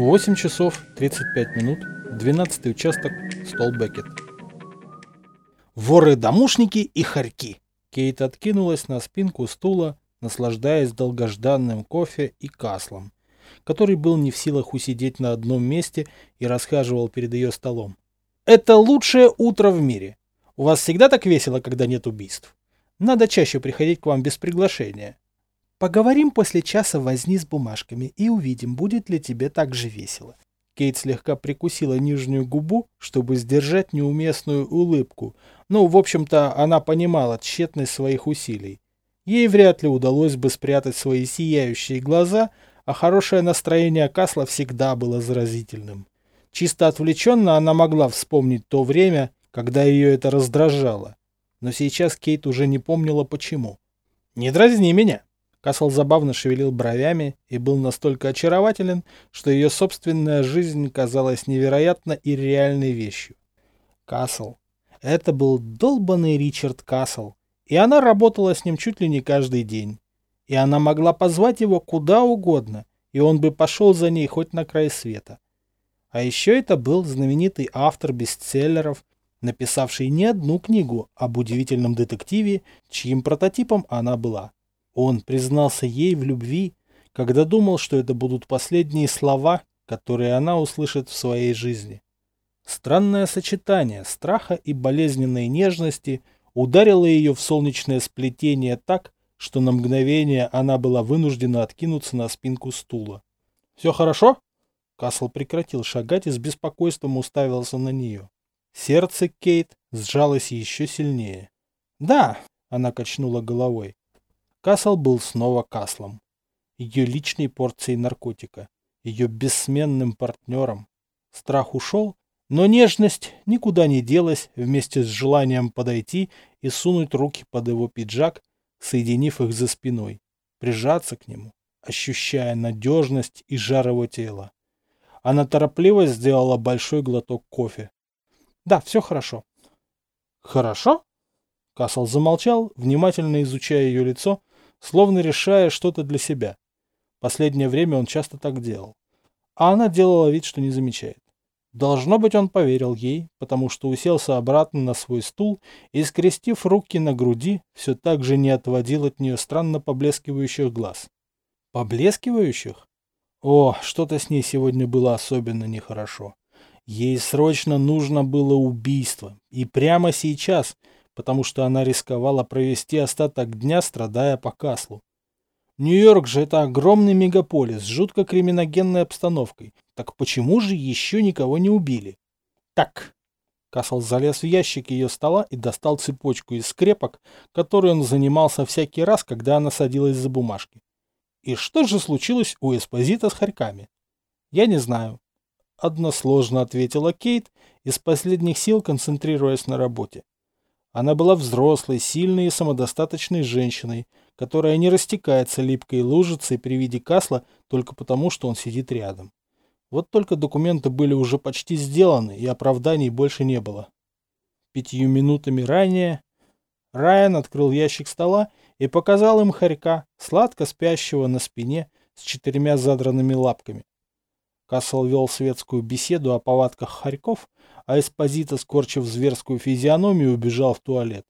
8 часов 35 минут, 12 участок, стол Беккет. Воры-домушники и хорьки. Кейт откинулась на спинку стула, наслаждаясь долгожданным кофе и каслом, который был не в силах усидеть на одном месте и расхаживал перед ее столом. «Это лучшее утро в мире. У вас всегда так весело, когда нет убийств? Надо чаще приходить к вам без приглашения. Поговорим после часа возни с бумажками и увидим, будет ли тебе так же весело. Кейт слегка прикусила нижнюю губу, чтобы сдержать неуместную улыбку. Ну, в общем-то, она понимала тщетность своих усилий. Ей вряд ли удалось бы спрятать свои сияющие глаза, а хорошее настроение Касла всегда было заразительным. Чисто отвлеченно она могла вспомнить то время, когда ее это раздражало. Но сейчас Кейт уже не помнила почему. «Не дразни меня!» Касл забавно шевелил бровями и был настолько очарователен, что ее собственная жизнь казалась невероятно и реальной вещью. Касл. Это был долбанный Ричард Касл, и она работала с ним чуть ли не каждый день. И она могла позвать его куда угодно, и он бы пошел за ней хоть на край света. А еще это был знаменитый автор бестселлеров, написавший не одну книгу об удивительном детективе, чьим прототипом она была. Он признался ей в любви, когда думал, что это будут последние слова, которые она услышит в своей жизни. Странное сочетание страха и болезненной нежности ударило ее в солнечное сплетение так, что на мгновение она была вынуждена откинуться на спинку стула. «Все хорошо?» Касл прекратил шагать и с беспокойством уставился на нее. Сердце Кейт сжалось еще сильнее. «Да», — она качнула головой, Касл был снова Каслом. Ее личной порцией наркотика. Ее бессменным партнером. Страх ушел, но нежность никуда не делась вместе с желанием подойти и сунуть руки под его пиджак, соединив их за спиной, прижаться к нему, ощущая надежность и жар его тела. Она торопливо сделала большой глоток кофе. «Да, все хорошо». «Хорошо?» Касл замолчал, внимательно изучая ее лицо, словно решая что-то для себя. Последнее время он часто так делал. А она делала вид, что не замечает. Должно быть, он поверил ей, потому что уселся обратно на свой стул и, скрестив руки на груди, все так же не отводил от нее странно поблескивающих глаз. Поблескивающих? О, что-то с ней сегодня было особенно нехорошо. Ей срочно нужно было убийство. И прямо сейчас, потому что она рисковала провести остаток дня, страдая по Каслу. Нью-Йорк же это огромный мегаполис с жутко криминогенной обстановкой. Так почему же еще никого не убили? Так. Касл залез в ящик ее стола и достал цепочку из скрепок, которой он занимался всякий раз, когда она садилась за бумажки. И что же случилось у Эспозита с хорьками? Я не знаю. Односложно ответила Кейт, из последних сил концентрируясь на работе. Она была взрослой, сильной и самодостаточной женщиной, которая не растекается липкой лужицей при виде Касла только потому, что он сидит рядом. Вот только документы были уже почти сделаны, и оправданий больше не было. Пятью минутами ранее Райан открыл ящик стола и показал им хорька, сладко спящего на спине с четырьмя задранными лапками. Кассел вел светскую беседу о повадках хорьков, а Эспозита, скорчив зверскую физиономию, убежал в туалет.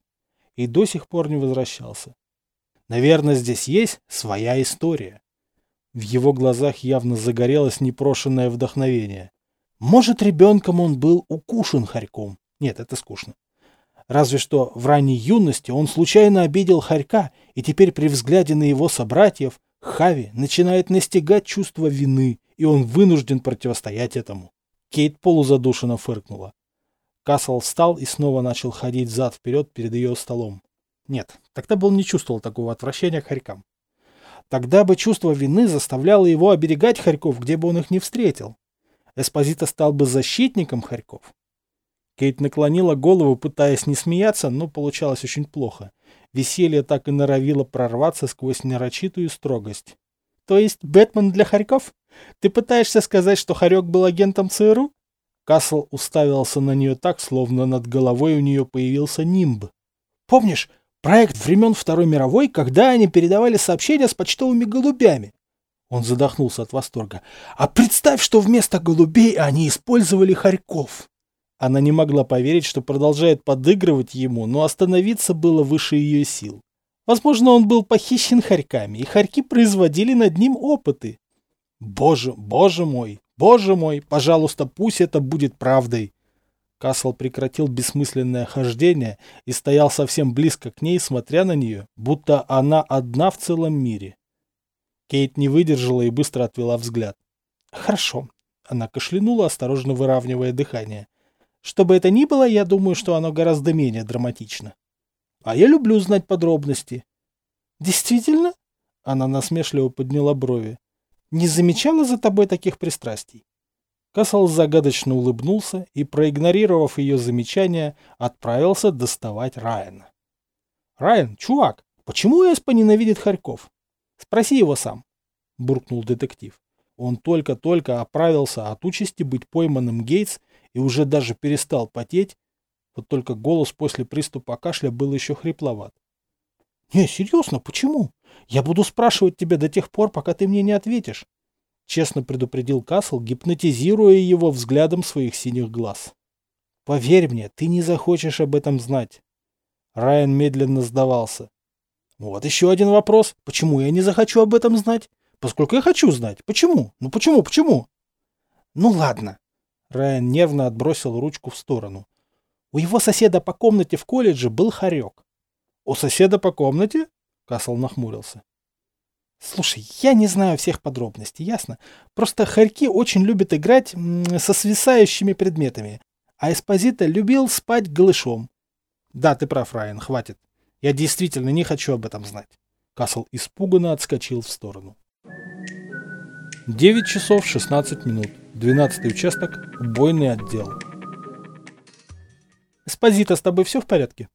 И до сих пор не возвращался. Наверное, здесь есть своя история. В его глазах явно загорелось непрошенное вдохновение. Может, ребенком он был укушен хорьком. Нет, это скучно. Разве что в ранней юности он случайно обидел хорька, и теперь при взгляде на его собратьев Хави начинает настигать чувство вины и он вынужден противостоять этому. Кейт полузадушенно фыркнула. Кассел встал и снова начал ходить зад-вперед перед ее столом. Нет, тогда бы он не чувствовал такого отвращения к хорькам. Тогда бы чувство вины заставляло его оберегать хорьков, где бы он их не встретил. Эспозита стал бы защитником хорьков. Кейт наклонила голову, пытаясь не смеяться, но получалось очень плохо. Веселье так и норовило прорваться сквозь нарочитую строгость. То есть Бэтмен для хорьков? Ты пытаешься сказать, что Харек был агентом ЦРУ? Касл уставился на нее так, словно над головой у нее появился нимб. Помнишь, проект времен Второй мировой, когда они передавали сообщения с почтовыми голубями? Он задохнулся от восторга. «А представь, что вместо голубей они использовали хорьков!» Она не могла поверить, что продолжает подыгрывать ему, но остановиться было выше ее сил. Возможно, он был похищен хорьками, и хорьки производили над ним опыты. Боже, боже мой, боже мой, пожалуйста, пусть это будет правдой. Касл прекратил бессмысленное хождение и стоял совсем близко к ней, смотря на нее, будто она одна в целом мире. Кейт не выдержала и быстро отвела взгляд. «Хорошо». Она кашлянула, осторожно выравнивая дыхание. «Что бы это ни было, я думаю, что оно гораздо менее драматично. А я люблю знать подробности». «Действительно?» Она насмешливо подняла брови. «Не замечала за тобой таких пристрастий?» Кассел загадочно улыбнулся и, проигнорировав ее замечание, отправился доставать Райана. «Райан, чувак, почему Эспа ненавидит Харьков?» Спроси его сам, буркнул детектив. Он только-только оправился от участи быть пойманным Гейтс и уже даже перестал потеть, вот только голос после приступа кашля был еще хрипловат. «Не, серьезно, почему? Я буду спрашивать тебя до тех пор, пока ты мне не ответишь», честно предупредил Касл, гипнотизируя его взглядом своих синих глаз. «Поверь мне, ты не захочешь об этом знать». Райан медленно сдавался. Вот еще один вопрос. Почему я не захочу об этом знать? Поскольку я хочу знать. Почему? Ну почему, почему? Ну ладно. Райан нервно отбросил ручку в сторону. У его соседа по комнате в колледже был хорек. У соседа по комнате? Касл нахмурился. Слушай, я не знаю всех подробностей, ясно? Просто хорьки очень любят играть со свисающими предметами, а Эспозита любил спать голышом. Да, ты прав, Райан, хватит. Я действительно не хочу об этом знать. Касл испуганно отскочил в сторону. 9 часов 16 минут. 12 участок. Убойный отдел. Эспозита, с тобой все в порядке?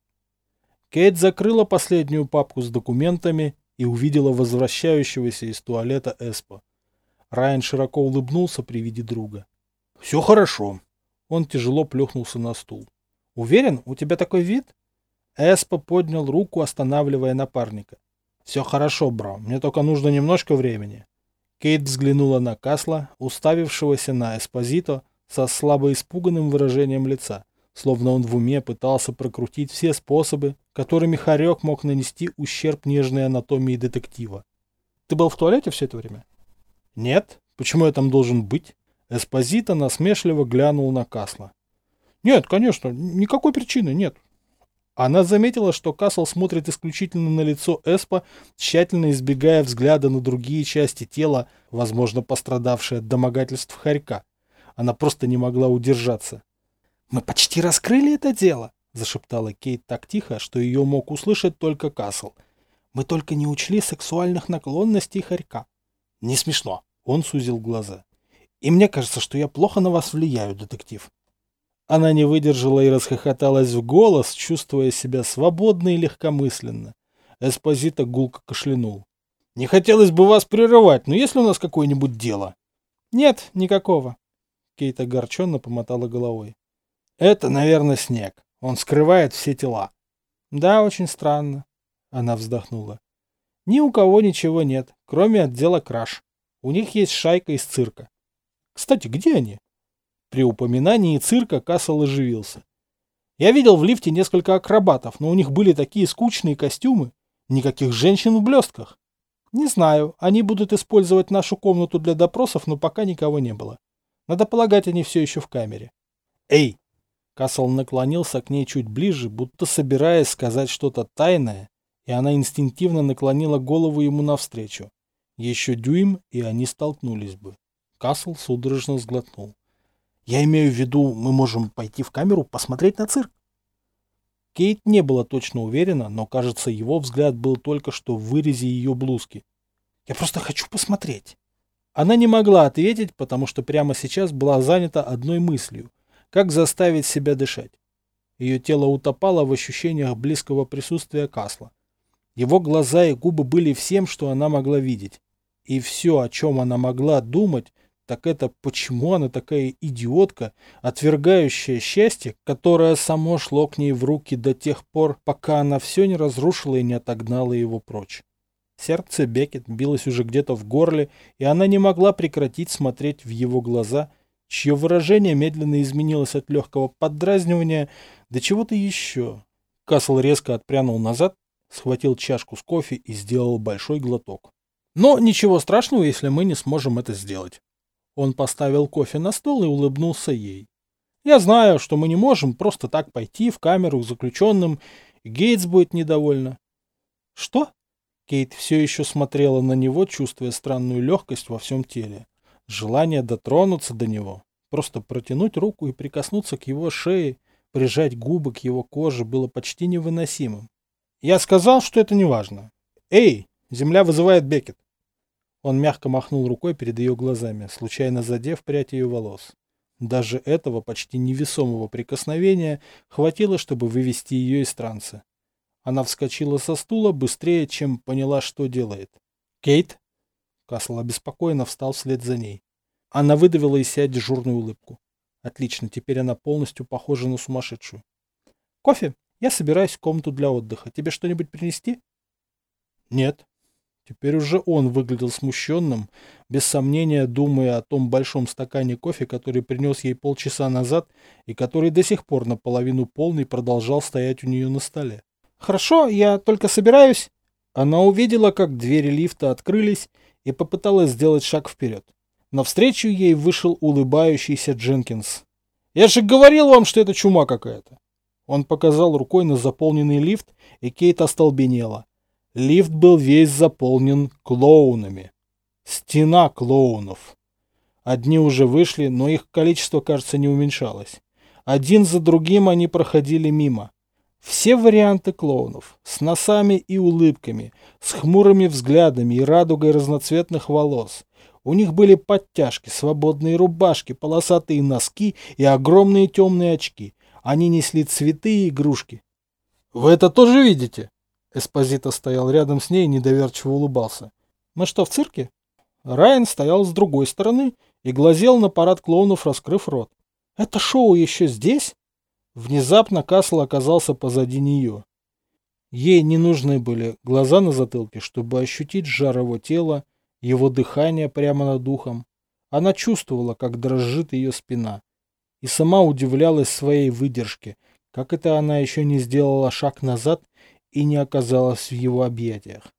Кейт закрыла последнюю папку с документами и увидела возвращающегося из туалета Эспо. Райан широко улыбнулся при виде друга. «Все хорошо». Он тяжело плюхнулся на стул. «Уверен, у тебя такой вид?» Эспо поднял руку, останавливая напарника. «Все хорошо, бро, мне только нужно немножко времени». Кейт взглянула на Касла, уставившегося на Эспозито со слабо испуганным выражением лица, словно он в уме пытался прокрутить все способы, которыми Харек мог нанести ущерб нежной анатомии детектива. «Ты был в туалете все это время?» «Нет. Почему я там должен быть?» Эспозито насмешливо глянул на Касла. «Нет, конечно, никакой причины нет. Она заметила, что Касл смотрит исключительно на лицо Эспа, тщательно избегая взгляда на другие части тела, возможно, пострадавшие от домогательств Харька. Она просто не могла удержаться. «Мы почти раскрыли это дело», — зашептала Кейт так тихо, что ее мог услышать только Касл. «Мы только не учли сексуальных наклонностей Харька». «Не смешно», — он сузил глаза. «И мне кажется, что я плохо на вас влияю, детектив». Она не выдержала и расхохоталась в голос, чувствуя себя свободно и легкомысленно. Эспозита гулко кашлянул. «Не хотелось бы вас прерывать, но есть ли у нас какое-нибудь дело?» «Нет, никакого». Кейт огорченно помотала головой. «Это, наверное, снег. Он скрывает все тела». «Да, очень странно». Она вздохнула. «Ни у кого ничего нет, кроме отдела краж. У них есть шайка из цирка. Кстати, где они?» При упоминании цирка Кассел оживился. Я видел в лифте несколько акробатов, но у них были такие скучные костюмы. Никаких женщин в блестках. Не знаю, они будут использовать нашу комнату для допросов, но пока никого не было. Надо полагать, они все еще в камере. Эй! Кассел наклонился к ней чуть ближе, будто собираясь сказать что-то тайное, и она инстинктивно наклонила голову ему навстречу. Еще дюйм, и они столкнулись бы. Кассел судорожно сглотнул. Я имею в виду, мы можем пойти в камеру посмотреть на цирк. Кейт не была точно уверена, но, кажется, его взгляд был только что в вырезе ее блузки. «Я просто хочу посмотреть». Она не могла ответить, потому что прямо сейчас была занята одной мыслью – как заставить себя дышать. Ее тело утопало в ощущениях близкого присутствия Касла. Его глаза и губы были всем, что она могла видеть. И все, о чем она могла думать – так это почему она такая идиотка, отвергающая счастье, которое само шло к ней в руки до тех пор, пока она все не разрушила и не отогнала его прочь. Сердце Бекет билось уже где-то в горле, и она не могла прекратить смотреть в его глаза, чье выражение медленно изменилось от легкого поддразнивания до чего-то еще. Касл резко отпрянул назад, схватил чашку с кофе и сделал большой глоток. Но ничего страшного, если мы не сможем это сделать. Он поставил кофе на стол и улыбнулся ей. Я знаю, что мы не можем просто так пойти в камеру к заключенным, и Гейтс будет недовольна. Что? Кейт все еще смотрела на него, чувствуя странную легкость во всем теле. Желание дотронуться до него, просто протянуть руку и прикоснуться к его шее, прижать губы к его коже было почти невыносимым. Я сказал, что это не важно. Эй, земля вызывает Бекет. Он мягко махнул рукой перед ее глазами, случайно задев прядь ее волос. Даже этого почти невесомого прикосновения хватило, чтобы вывести ее из транса. Она вскочила со стула быстрее, чем поняла, что делает. «Кейт?» Касл обеспокоенно встал вслед за ней. Она выдавила из себя дежурную улыбку. Отлично, теперь она полностью похожа на сумасшедшую. «Кофе? Я собираюсь в комнату для отдыха. Тебе что-нибудь принести?» «Нет». Теперь уже он выглядел смущенным, без сомнения думая о том большом стакане кофе, который принес ей полчаса назад и который до сих пор наполовину полный продолжал стоять у нее на столе. «Хорошо, я только собираюсь...» Она увидела, как двери лифта открылись и попыталась сделать шаг вперед. Навстречу ей вышел улыбающийся Дженкинс. «Я же говорил вам, что это чума какая-то!» Он показал рукой на заполненный лифт, и Кейт остолбенела. Лифт был весь заполнен клоунами. Стена клоунов. Одни уже вышли, но их количество, кажется, не уменьшалось. Один за другим они проходили мимо. Все варианты клоунов, с носами и улыбками, с хмурыми взглядами и радугой разноцветных волос. У них были подтяжки, свободные рубашки, полосатые носки и огромные темные очки. Они несли цветы и игрушки. «Вы это тоже видите?» Эспозито стоял рядом с ней и недоверчиво улыбался. «Мы что, в цирке?» Райан стоял с другой стороны и глазел на парад клоунов, раскрыв рот. «Это шоу еще здесь?» Внезапно Касл оказался позади нее. Ей не нужны были глаза на затылке, чтобы ощутить жар его тела, его дыхание прямо над духом. Она чувствовала, как дрожит ее спина. И сама удивлялась своей выдержке, как это она еще не сделала шаг назад и не оказалась в его объятиях.